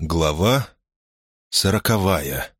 Глава сороковая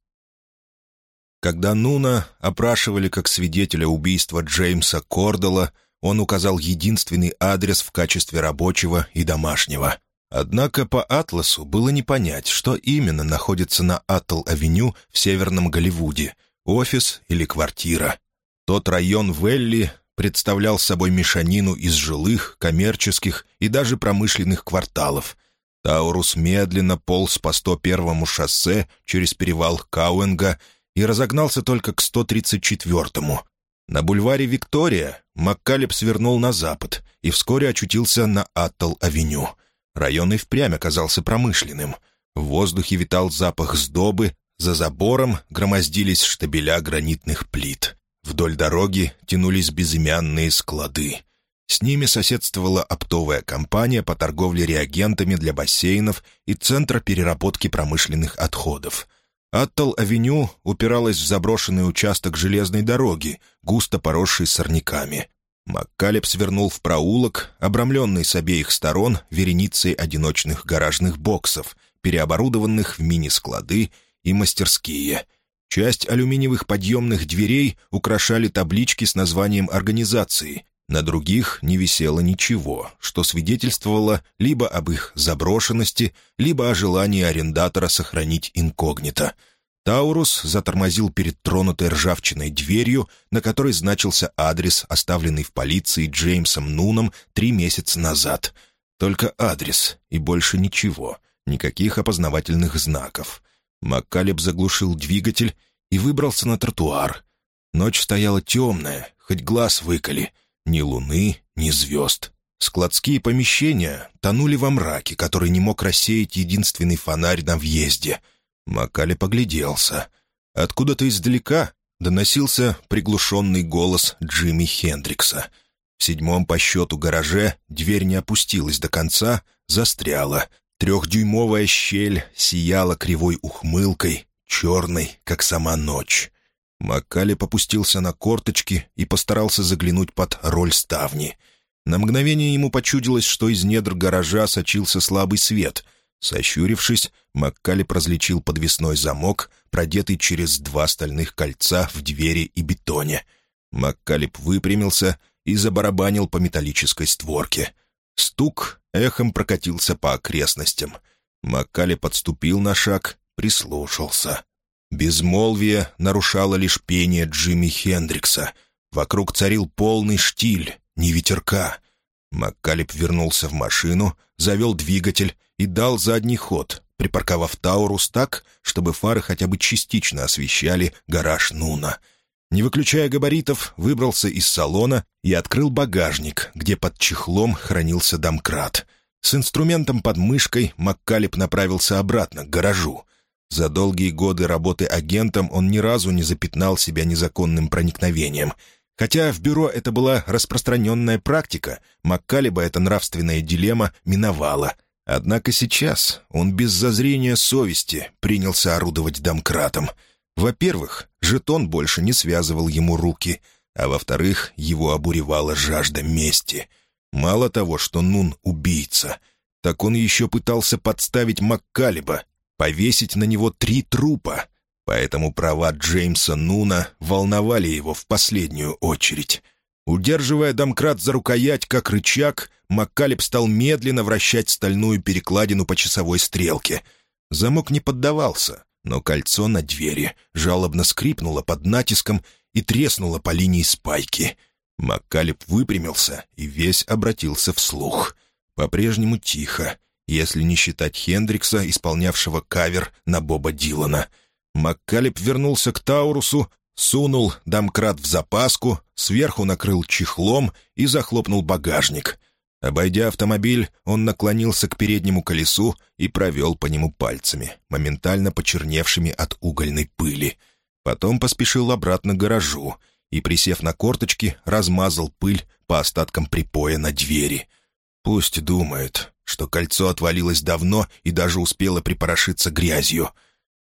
Когда Нуна опрашивали как свидетеля убийства Джеймса Кордела, он указал единственный адрес в качестве рабочего и домашнего. Однако по атласу было не понять, что именно находится на Аттл-авеню в Северном Голливуде — офис или квартира. Тот район Велли представлял собой мешанину из жилых, коммерческих и даже промышленных кварталов — Таурус медленно полз по 101-му шоссе через перевал Кауэнга и разогнался только к 134-му. На бульваре Виктория Маккалеб свернул на запад и вскоре очутился на Аттл-авеню. Район и впрямь оказался промышленным. В воздухе витал запах сдобы, за забором громоздились штабеля гранитных плит. Вдоль дороги тянулись безымянные склады. С ними соседствовала оптовая компания по торговле реагентами для бассейнов и Центр переработки промышленных отходов. Аттл-авеню упиралась в заброшенный участок железной дороги, густо поросший сорняками. Маккалеб свернул в проулок, обрамленный с обеих сторон вереницей одиночных гаражных боксов, переоборудованных в мини-склады и мастерские. Часть алюминиевых подъемных дверей украшали таблички с названием организации, на других не висело ничего, что свидетельствовало либо об их заброшенности, либо о желании арендатора сохранить инкогнито. Таурус затормозил перед тронутой ржавчиной дверью, на которой значился адрес, оставленный в полиции Джеймсом Нуном три месяца назад. Только адрес и больше ничего, никаких опознавательных знаков. Маккалеб заглушил двигатель и выбрался на тротуар. Ночь стояла темная, хоть глаз выколи — ни луны, ни звезд. Складские помещения тонули во мраке, который не мог рассеять единственный фонарь на въезде. Макали погляделся. Откуда-то издалека доносился приглушенный голос Джимми Хендрикса. В седьмом по счету гараже дверь не опустилась до конца, застряла. Трехдюймовая щель сияла кривой ухмылкой, черной, как сама ночь. Маккали попустился на корточки и постарался заглянуть под роль ставни. На мгновение ему почудилось, что из недр гаража сочился слабый свет. Сощурившись, Маккали различил подвесной замок, продетый через два стальных кольца в двери и бетоне. Маккалип выпрямился и забарабанил по металлической створке. Стук эхом прокатился по окрестностям. Маккали подступил на шаг, прислушался. Безмолвие нарушало лишь пение Джимми Хендрикса. Вокруг царил полный штиль, не ветерка. Маккалеб вернулся в машину, завел двигатель и дал задний ход, припарковав Таурус так, чтобы фары хотя бы частично освещали гараж Нуна. Не выключая габаритов, выбрался из салона и открыл багажник, где под чехлом хранился домкрат. С инструментом под мышкой Маккалеб направился обратно к гаражу. За долгие годы работы агентом он ни разу не запятнал себя незаконным проникновением. Хотя в бюро это была распространенная практика, Маккалиба эта нравственная дилемма миновала. Однако сейчас он без зазрения совести принялся орудовать домкратом. Во-первых, жетон больше не связывал ему руки, а во-вторых, его обуревала жажда мести. Мало того, что Нун — убийца, так он еще пытался подставить Маккалиба, повесить на него три трупа, поэтому права Джеймса Нуна волновали его в последнюю очередь. Удерживая домкрат за рукоять, как рычаг, Маккалеб стал медленно вращать стальную перекладину по часовой стрелке. Замок не поддавался, но кольцо на двери жалобно скрипнуло под натиском и треснуло по линии спайки. Маккалеб выпрямился и весь обратился вслух. По-прежнему тихо, если не считать Хендрикса, исполнявшего кавер на Боба Дилана. Маккалеб вернулся к Таурусу, сунул домкрат в запаску, сверху накрыл чехлом и захлопнул багажник. Обойдя автомобиль, он наклонился к переднему колесу и провел по нему пальцами, моментально почерневшими от угольной пыли. Потом поспешил обратно к гаражу и, присев на корточки, размазал пыль по остаткам припоя на двери. «Пусть думает, что кольцо отвалилось давно и даже успело припорошиться грязью.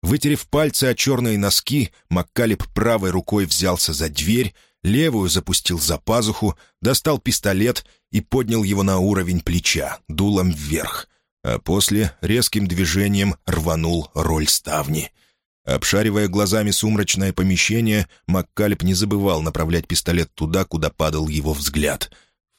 Вытерев пальцы о черные носки, Маккалеб правой рукой взялся за дверь, левую запустил за пазуху, достал пистолет и поднял его на уровень плеча, дулом вверх. а после резким движением рванул роль ставни. Обшаривая глазами сумрачное помещение, Маккалеб не забывал направлять пистолет туда, куда падал его взгляд.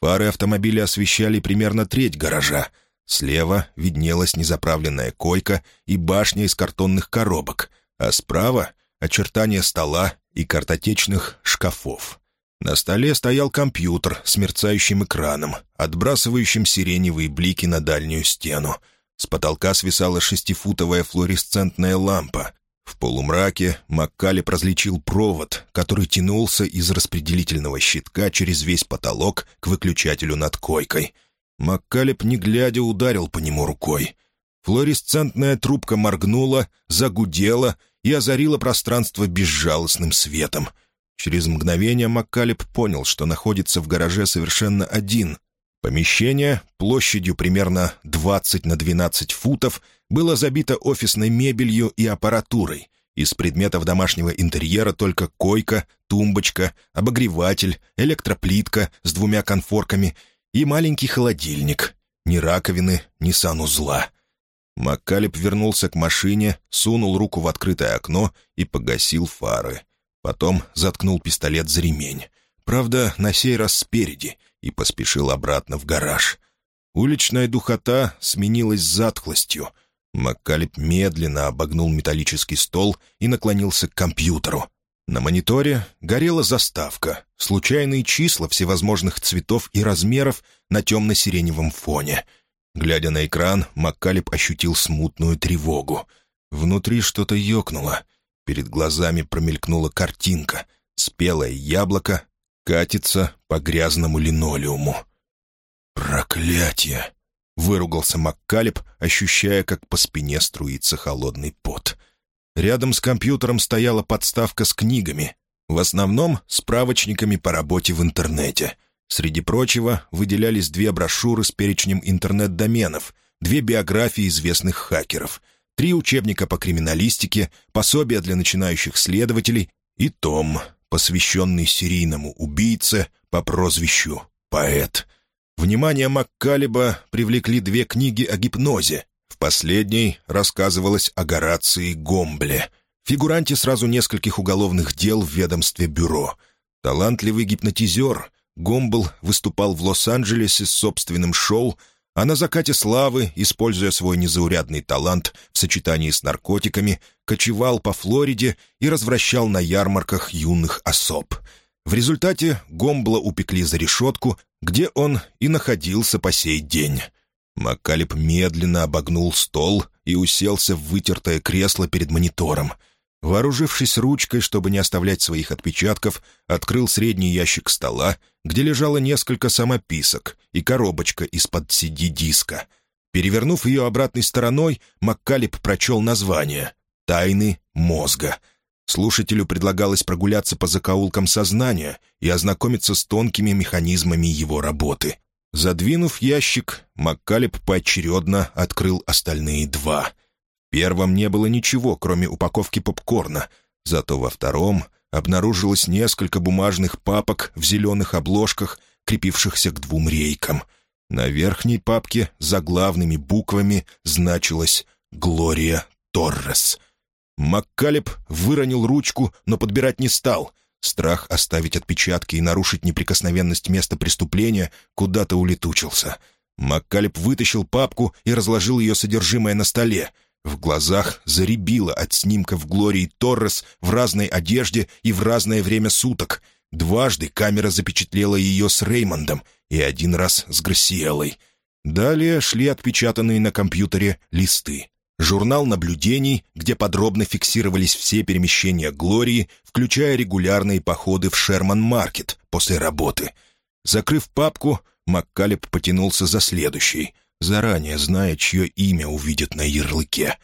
Фары автомобиля освещали примерно треть гаража. Слева виднелась незаправленная койка и башня из картонных коробок, а справа — очертания стола и картотечных шкафов. На столе стоял компьютер с мерцающим экраном, отбрасывающим сиреневые блики на дальнюю стену. С потолка свисала шестифутовая флуоресцентная лампа. В полумраке Маккалеб различил провод, который тянулся из распределительного щитка через весь потолок к выключателю над койкой. Маккалеб, не глядя, ударил по нему рукой. Флуоресцентная трубка моргнула, загудела и озарила пространство безжалостным светом — Через мгновение Маккалеб понял, что находится в гараже совершенно один. Помещение, площадью примерно 20 на 12 футов, было забито офисной мебелью и аппаратурой. Из предметов домашнего интерьера только койка, тумбочка, обогреватель, электроплитка с двумя конфорками и маленький холодильник. Ни раковины, ни санузла. Маккалеб вернулся к машине, сунул руку в открытое окно и погасил фары. Потом заткнул пистолет за ремень. Правда, на сей раз спереди, и поспешил обратно в гараж. Уличная духота сменилась затхлостью. Маккалеб медленно обогнул металлический стол и наклонился к компьютеру. На мониторе горела заставка, случайные числа всевозможных цветов и размеров на темно-сиреневом фоне. Глядя на экран, Маккалеб ощутил смутную тревогу. Внутри что-то ёкнуло — Перед глазами промелькнула картинка. Спелое яблоко катится по грязному линолеуму. «Проклятие!» — выругался Маккалеб, ощущая, как по спине струится холодный пот. Рядом с компьютером стояла подставка с книгами, в основном справочниками по работе в интернете. Среди прочего выделялись две брошюры с перечнем интернет-доменов, две биографии известных хакеров — три учебника по криминалистике, пособие для начинающих следователей и том, посвященный серийному убийце по прозвищу «Поэт». Внимание Маккалеба привлекли две книги о гипнозе. В последней рассказывалось о Горации Гомбле, фигуранте сразу нескольких уголовных дел в ведомстве бюро. Талантливый гипнотизер, Гомбл выступал в Лос-Анджелесе с собственным шоу, а на закате славы, используя свой незаурядный талант в сочетании с наркотиками, кочевал по Флориде и развращал на ярмарках юных особ. В результате Гомбла упекли за решетку, где он и находился по сей день. Маккалеб медленно обогнул стол и уселся в вытертое кресло перед монитором — Вооружившись ручкой, чтобы не оставлять своих отпечатков, открыл средний ящик стола, где лежало несколько самописок и коробочка из-под CD-диска. Перевернув ее обратной стороной, Маккалеб прочел название «Тайны мозга». Слушателю предлагалось прогуляться по закоулкам сознания и ознакомиться с тонкими механизмами его работы. Задвинув ящик, Маккалеб поочередно открыл остальные два — первом не было ничего, кроме упаковки попкорна, зато во втором обнаружилось несколько бумажных папок в зеленых обложках, крепившихся к двум рейкам. На верхней папке заглавными буквами значилось «Глория Торрес». Маккалеб выронил ручку, но подбирать не стал. Страх оставить отпечатки и нарушить неприкосновенность места преступления куда-то улетучился. Маккалеб вытащил папку и разложил ее содержимое на столе — в глазах заребило от снимков Глории Торрес в разной одежде и в разное время суток. Дважды камера запечатлела ее с Реймондом и один раз с Грассиэлой. Далее шли отпечатанные на компьютере листы. Журнал наблюдений, где подробно фиксировались все перемещения Глории, включая регулярные походы в Шерман-маркет после работы. Закрыв папку, Маккалеб потянулся за следующей — заранее зная, чье имя увидят на ярлыке.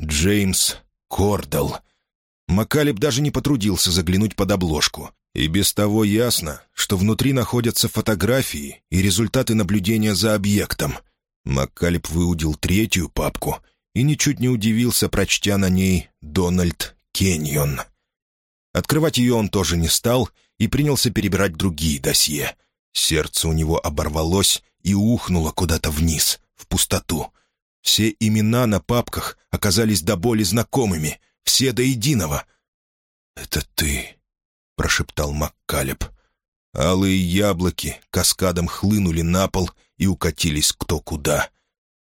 Джеймс Кордал. Макалеб даже не потрудился заглянуть под обложку. И без того ясно, что внутри находятся фотографии и результаты наблюдения за объектом. Маккалеб выудил третью папку и ничуть не удивился, прочтя на ней «Дональд Кеньон». Открывать ее он тоже не стал и принялся перебирать другие досье. Сердце у него оборвалось и ухнуло куда-то вниз, в пустоту. Все имена на папках оказались до боли знакомыми, все до единого. «Это ты», — прошептал Маккалеб. Алые яблоки каскадом хлынули на пол и укатились кто куда.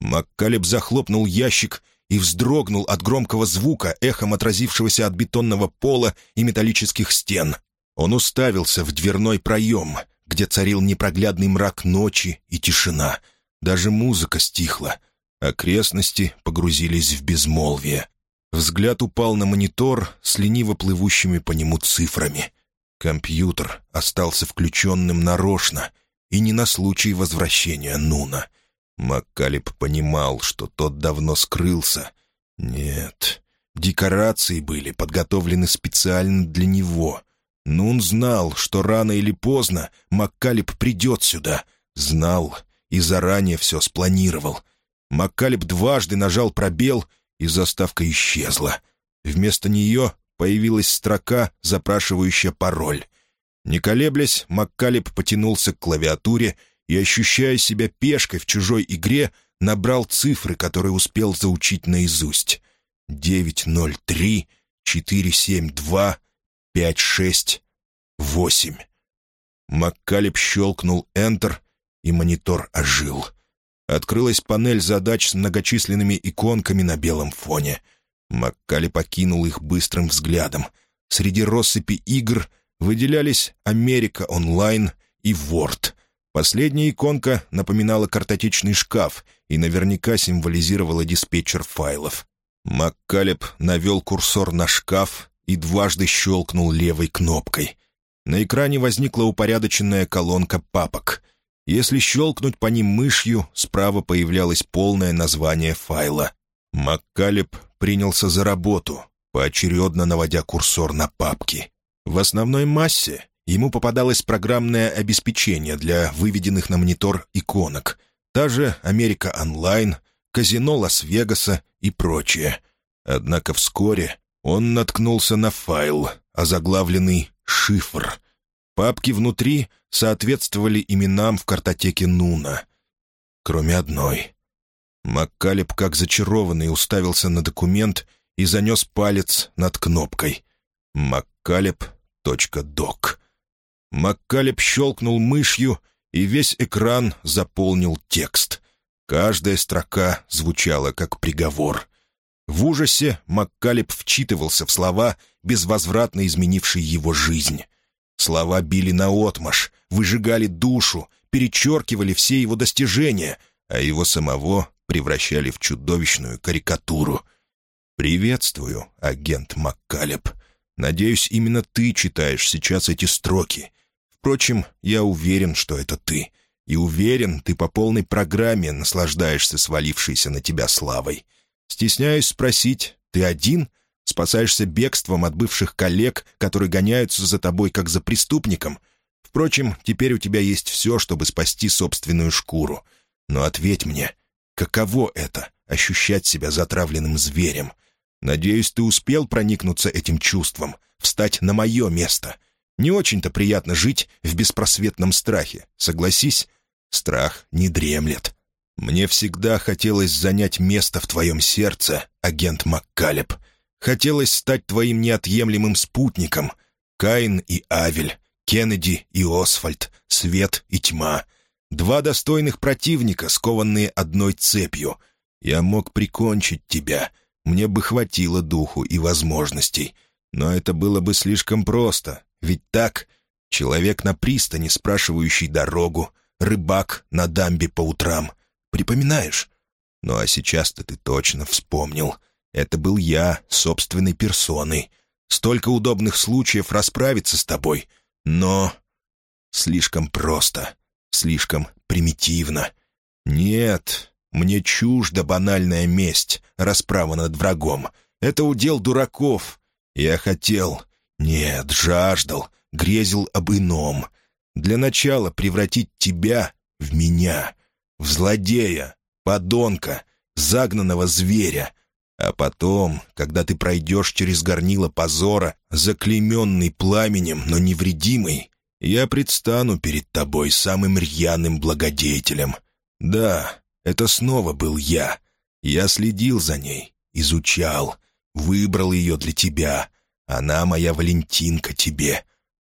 Маккалеб захлопнул ящик и вздрогнул от громкого звука, эхом отразившегося от бетонного пола и металлических стен. Он уставился в дверной проем, где царил непроглядный мрак ночи и тишина. Даже музыка стихла. Окрестности погрузились в безмолвие. Взгляд упал на монитор с лениво плывущими по нему цифрами. Компьютер остался включенным нарочно и не на случай возвращения Нуна. Маккалеб понимал, что тот давно скрылся. Нет, декорации были подготовлены специально для него. Нун знал, что рано или поздно Маккалеб придет сюда. Знал и заранее все спланировал. Маккалеб дважды нажал пробел, и заставка исчезла. Вместо нее появилась строка, запрашивающая пароль. Не колеблясь, Маккалеб потянулся к клавиатуре и, ощущая себя пешкой в чужой игре, набрал цифры, которые успел заучить наизусть. 903 472 56 Маккалеб щелкнул «Enter», и монитор ожил. Открылась панель задач с многочисленными иконками на белом фоне. Маккали покинул их быстрым взглядом. Среди россыпи игр выделялись «Америка онлайн» и «Ворд». Последняя иконка напоминала картотечный шкаф и наверняка символизировала диспетчер файлов. Маккалеб навел курсор на шкаф и дважды щелкнул левой кнопкой. На экране возникла упорядоченная колонка папок. Если щелкнуть по ним мышью, справа появлялось полное название файла. Маккалеб принялся за работу, поочередно наводя курсор на папки. В основной массе ему попадалось программное обеспечение для выведенных на монитор иконок, та же «Америка онлайн», «Казино Лас-Вегаса» и прочее. Однако вскоре он наткнулся на файл, озаглавленный «Шифр». Папки внутри соответствовали именам в картотеке Нуна. Кроме одной. Маккалеб, как зачарованный, уставился на документ и занес палец над кнопкой. «Маккалеб.док». Маккалеб щелкнул мышью, и весь экран заполнил текст. Каждая строка звучала как приговор. В ужасе Маккалеб вчитывался в слова, безвозвратно изменившие его жизнь. Слова били наотмашь, выжигали душу, перечеркивали все его достижения, а его самого превращали в чудовищную карикатуру. «Приветствую, агент Маккалеб. Надеюсь, именно ты читаешь сейчас эти строки. Впрочем, я уверен, что это ты. И уверен, ты по полной программе наслаждаешься свалившейся на тебя славой. Стесняюсь спросить, ты один?» Спасаешься бегством от бывших коллег, которые гоняются за тобой, как за преступником. Впрочем, теперь у тебя есть все, чтобы спасти собственную шкуру. Но ответь мне, каково это — ощущать себя затравленным зверем? Надеюсь, ты успел проникнуться этим чувством, встать на мое место. Не очень-то приятно жить в беспросветном страхе, согласись? Страх не дремлет. Мне всегда хотелось занять место в твоем сердце, агент Маккалеб. Хотелось стать твоим неотъемлемым спутником. Каин и Авель, Кеннеди и Освальд, свет и тьма. Два достойных противника, скованные одной цепью. Я мог прикончить тебя. Мне бы хватило духу и возможностей. Но это было бы слишком просто. Ведь так, человек на пристани, спрашивающий дорогу, рыбак на дамбе по утрам. Припоминаешь? Ну а сейчас-то ты точно вспомнил. Это был я, собственной персоной. Столько удобных случаев расправиться с тобой, но... Слишком просто, слишком примитивно. Нет, мне чужда банальная месть, расправа над врагом. Это удел дураков. Я хотел... Нет, жаждал, грезил об ином. Для начала превратить тебя в меня, в злодея, подонка, загнанного зверя — а потом, когда ты пройдешь через горнило позора, заклейменный пламенем, но невредимый, я предстану перед тобой самым рьяным благодетелем. Да, это снова был я. Я следил за ней, изучал, выбрал ее для тебя. Она моя Валентинка тебе.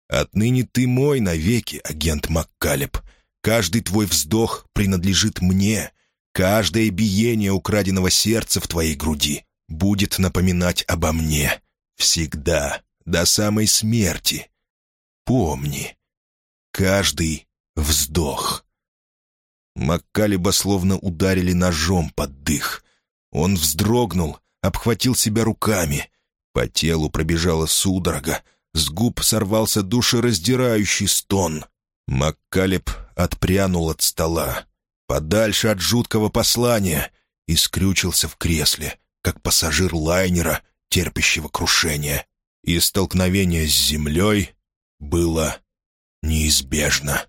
Отныне ты мой навеки, агент Маккалеб. Каждый твой вздох принадлежит мне. Каждое биение украденного сердца в твоей груди будет напоминать обо мне. Всегда, до самой смерти. Помни, каждый вздох. Маккалеба словно ударили ножом под дых. Он вздрогнул, обхватил себя руками. По телу пробежала судорога, с губ сорвался душераздирающий стон. Маккалеб отпрянул от стола, подальше от жуткого послания, и скрючился в кресле, как пассажир лайнера, терпящего крушения. И столкновение с землей было неизбежно.